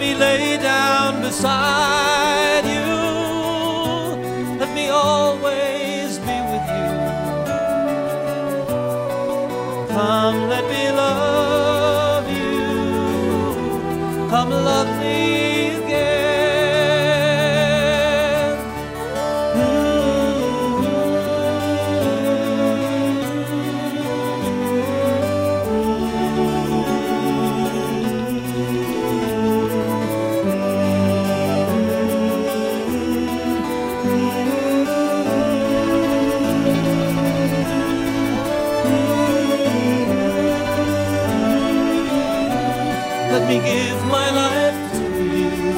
Me lay down beside you. Let me always be with you. Come, let me love you. Come, love me again. Let me give my life to you.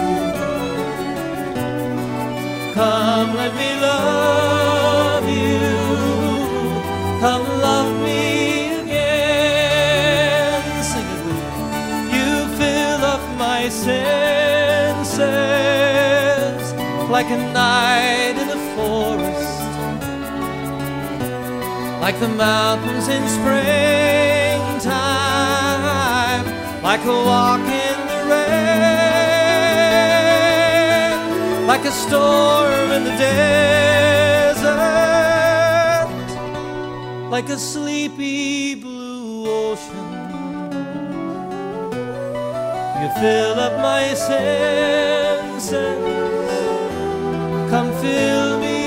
Come, let me love you. Come, love me again. Sing it with me. You fill up my senses like a night in a forest, like the mountains in springtime, like a walk in the rain, like a storm in the desert, like a sleepy blue ocean. You fill up my senses, come fill me